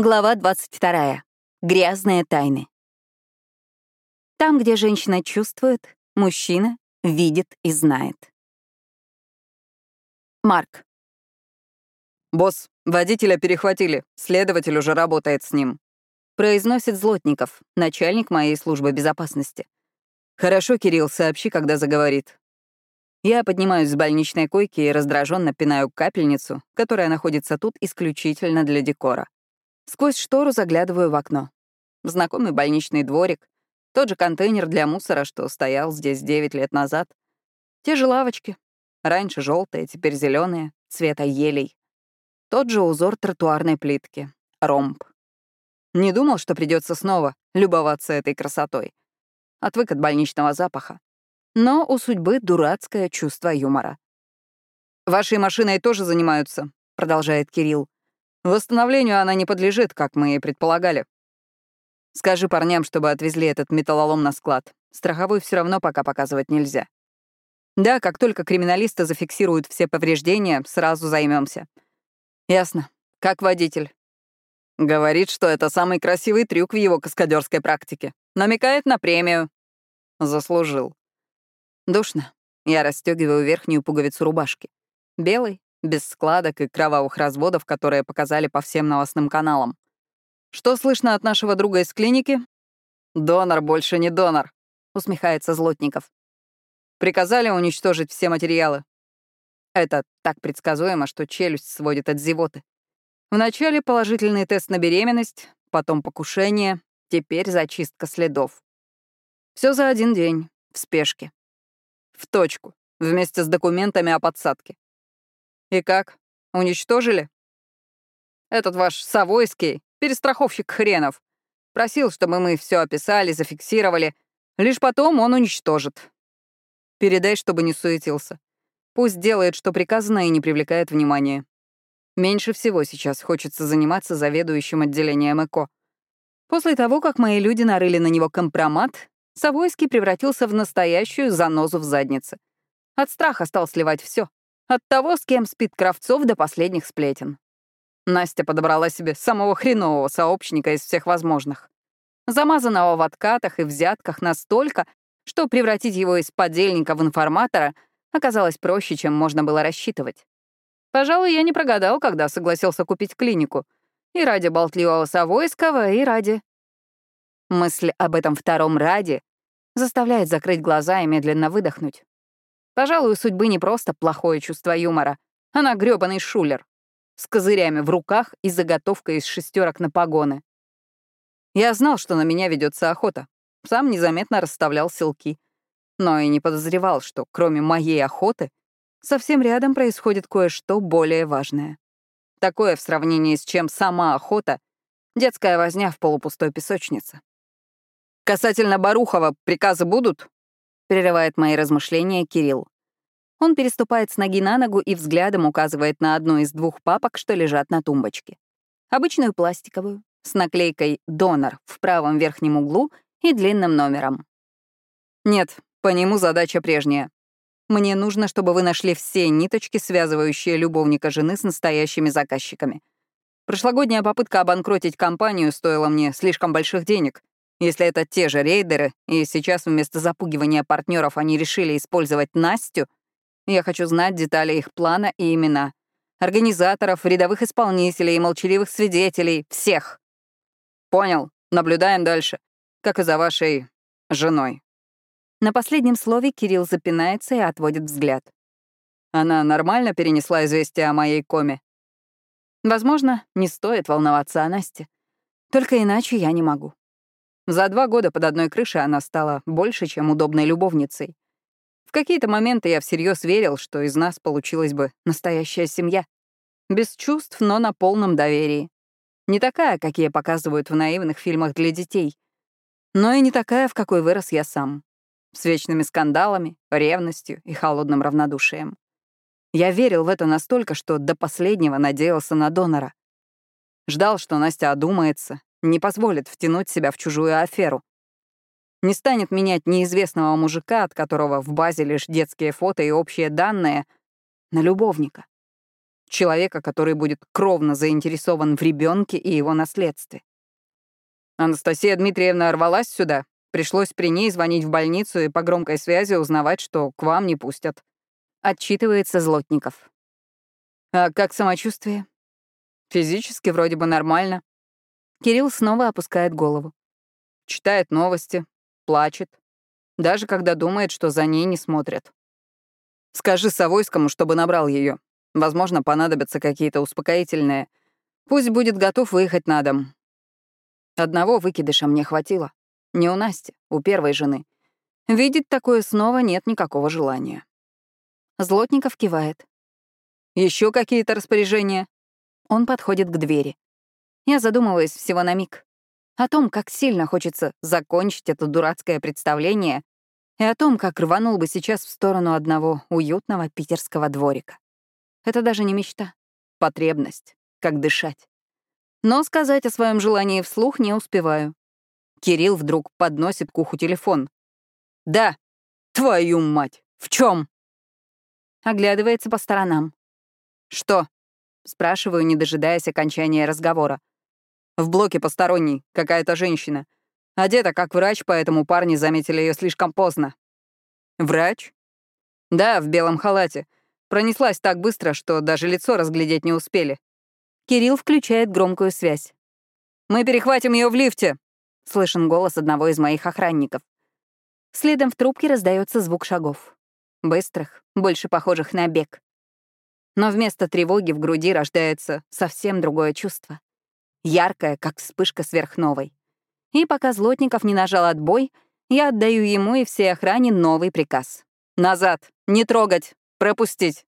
Глава 22. Грязные тайны. Там, где женщина чувствует, мужчина видит и знает. Марк. «Босс, водителя перехватили. Следователь уже работает с ним», — произносит Злотников, начальник моей службы безопасности. «Хорошо, Кирилл, сообщи, когда заговорит». Я поднимаюсь с больничной койки и раздраженно пинаю капельницу, которая находится тут исключительно для декора. Сквозь штору заглядываю в окно. Знакомый больничный дворик, тот же контейнер для мусора, что стоял здесь 9 лет назад. Те же лавочки. Раньше желтые, теперь зеленые, цвета елей. Тот же узор тротуарной плитки. Ромб. Не думал, что придется снова любоваться этой красотой. Отвык от больничного запаха. Но у судьбы дурацкое чувство юмора. «Вашей машиной тоже занимаются», — продолжает Кирилл. Восстановлению она не подлежит, как мы и предполагали. Скажи парням, чтобы отвезли этот металлолом на склад. Страховой все равно пока показывать нельзя. Да, как только криминалисты зафиксируют все повреждения, сразу займемся. Ясно. Как водитель? Говорит, что это самый красивый трюк в его каскадерской практике. Намекает на премию. Заслужил. Душно. Я расстегиваю верхнюю пуговицу рубашки. Белый, без складок и кровавых разводов, которые показали по всем новостным каналам. «Что слышно от нашего друга из клиники?» «Донор больше не донор», — усмехается Злотников. «Приказали уничтожить все материалы». Это так предсказуемо, что челюсть сводит от зевоты. Вначале положительный тест на беременность, потом покушение, теперь зачистка следов. Все за один день, в спешке. В точку, вместе с документами о подсадке. «И как? Уничтожили?» «Этот ваш Савойский, перестраховщик хренов, просил, чтобы мы все описали, зафиксировали. Лишь потом он уничтожит. Передай, чтобы не суетился. Пусть делает, что приказано, и не привлекает внимания. Меньше всего сейчас хочется заниматься заведующим отделением ЭКО. После того, как мои люди нарыли на него компромат, Савойский превратился в настоящую занозу в заднице. От страха стал сливать все. От того, с кем спит Кравцов до последних сплетен. Настя подобрала себе самого хренового сообщника из всех возможных. Замазанного в откатах и взятках настолько, что превратить его из подельника в информатора оказалось проще, чем можно было рассчитывать. Пожалуй, я не прогадал, когда согласился купить клинику. И ради болтливого Савойского, и ради... Мысль об этом втором ради заставляет закрыть глаза и медленно выдохнуть. Пожалуй, у судьбы не просто плохое чувство юмора. Она грёбаный шулер. С козырями в руках и заготовкой из шестерок на погоны. Я знал, что на меня ведется охота. Сам незаметно расставлял селки. Но и не подозревал, что кроме моей охоты совсем рядом происходит кое-что более важное. Такое в сравнении с чем сама охота — детская возня в полупустой песочнице. «Касательно Барухова приказы будут?» Прерывает мои размышления Кирилл. Он переступает с ноги на ногу и взглядом указывает на одну из двух папок, что лежат на тумбочке. Обычную пластиковую, с наклейкой «Донор» в правом верхнем углу и длинным номером. Нет, по нему задача прежняя. Мне нужно, чтобы вы нашли все ниточки, связывающие любовника жены с настоящими заказчиками. Прошлогодняя попытка обанкротить компанию стоила мне слишком больших денег, если это те же рейдеры, и сейчас вместо запугивания партнеров они решили использовать Настю, я хочу знать детали их плана и имена. Организаторов, рядовых исполнителей и молчаливых свидетелей. Всех. Понял. Наблюдаем дальше. Как и за вашей женой. На последнем слове Кирилл запинается и отводит взгляд. Она нормально перенесла известие о моей коме? Возможно, не стоит волноваться о Насте. Только иначе я не могу. За два года под одной крышей она стала больше, чем удобной любовницей. В какие-то моменты я всерьез верил, что из нас получилась бы настоящая семья. Без чувств, но на полном доверии. Не такая, какие показывают в наивных фильмах для детей. Но и не такая, в какой вырос я сам. С вечными скандалами, ревностью и холодным равнодушием. Я верил в это настолько, что до последнего надеялся на донора. Ждал, что Настя одумается не позволит втянуть себя в чужую аферу. Не станет менять неизвестного мужика, от которого в базе лишь детские фото и общие данные, на любовника. Человека, который будет кровно заинтересован в ребенке и его наследстве. Анастасия Дмитриевна рвалась сюда. Пришлось при ней звонить в больницу и по громкой связи узнавать, что к вам не пустят. Отчитывается Злотников. А как самочувствие? Физически вроде бы нормально. Кирилл снова опускает голову. Читает новости, плачет. Даже когда думает, что за ней не смотрят. Скажи Савойскому, чтобы набрал ее. Возможно, понадобятся какие-то успокоительные. Пусть будет готов выехать на дом. Одного выкидыша мне хватило. Не у Насти, у первой жены. Видеть такое снова нет никакого желания. Злотников кивает. Еще какие-то распоряжения? Он подходит к двери. Я задумываюсь всего на миг. О том, как сильно хочется закончить это дурацкое представление, и о том, как рванул бы сейчас в сторону одного уютного питерского дворика. Это даже не мечта, потребность, как дышать. Но сказать о своем желании вслух не успеваю. Кирилл вдруг подносит к уху телефон. «Да, твою мать, в чем? Оглядывается по сторонам. «Что?» — спрашиваю, не дожидаясь окончания разговора. «В блоке посторонний, какая-то женщина. Одета как врач, поэтому парни заметили ее слишком поздно». «Врач?» «Да, в белом халате. Пронеслась так быстро, что даже лицо разглядеть не успели». Кирилл включает громкую связь. «Мы перехватим ее в лифте!» — слышен голос одного из моих охранников. Следом в трубке раздается звук шагов. Быстрых, больше похожих на бег. Но вместо тревоги в груди рождается совсем другое чувство. Яркое, как вспышка сверхновой. И пока Злотников не нажал отбой, я отдаю ему и всей охране новый приказ. «Назад! Не трогать! Пропустить!»